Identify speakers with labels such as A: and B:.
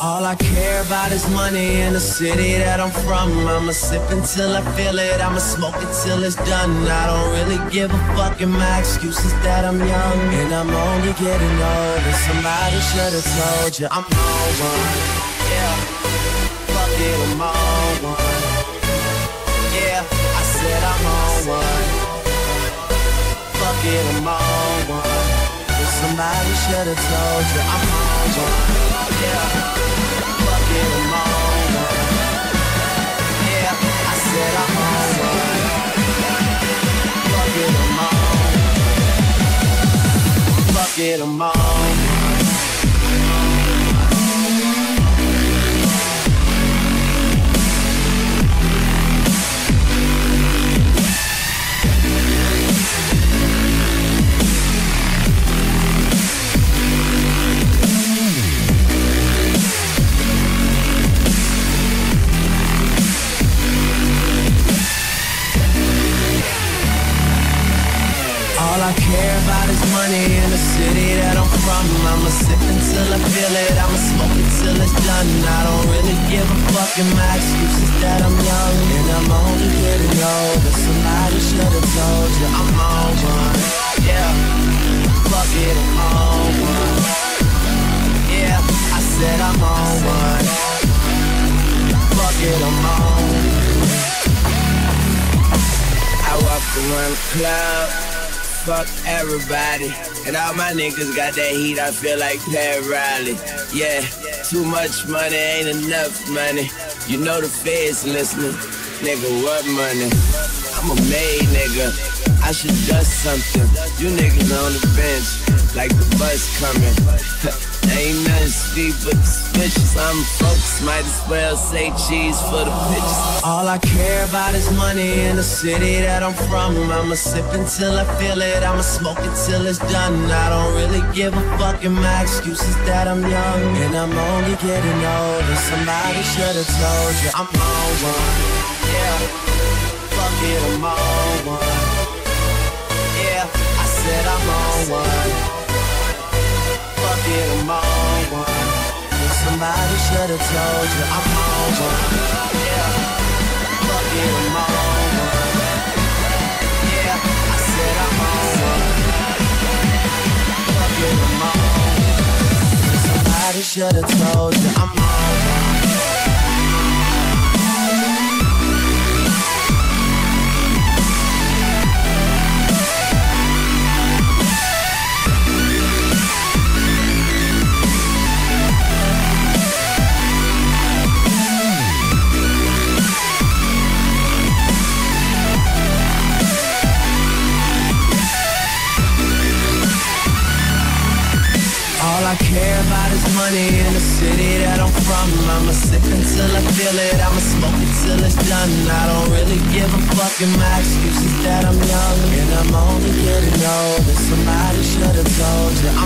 A: All I care about is money in the city that I'm from. I'ma sip until I feel it, I'ma smoke it till it's done. I don't really give a fuck, and my excuse is that I'm young. And I'm only getting older. Somebody should've told you I'm on one. Yeah, fuck it, I'm on one. Yeah, I said I'm on one. Fuck it, I'm. Somebody should've told you I'm on one. Yeah, fuck it, I'm on one. Yeah, I said I'm on one. Fuck it, I'm on. Fuck it, I'm on. I care about is money in the city that I'm from. I'ma sip until I feel it, I'ma smoke it till it's done. I don't really give a fuck, and my excuse is that I'm young and I'm only getting older. Somebody should've told you I'm on one. Yeah, fuck it, I'm on one. Yeah, I said I'm on one. Fuck it, I'm on.
B: I walk around the club, fuck everybody. And all my niggas got that heat, I feel like Pat Riley. Yeah, too much money ain't enough money. You know the feds listening. Nigga, what money? I'm a made nigga. I should dust something. You niggas on the bench, like the bus coming. but suspicious. I'm folks, might as well say cheese for the bitches.
A: All I care about is money in the city that I'm from. I'ma sip until I feel it, I'ma smoke it it's done. I don't really give a fuck, and my excuse is that I'm young and I'm only getting older. Somebody should've told you I'm on one. Yeah, should've told you I'm one. Yeah. Yeah, I said I'm. Somebody should've told you I'm Care about is money in the city that I'm from. I'ma sip until I feel it, I'ma smoke it till it's done. I don't really give a fuck, and my excuse is that I'm young and I'm only getting older. Somebody should've told you I'm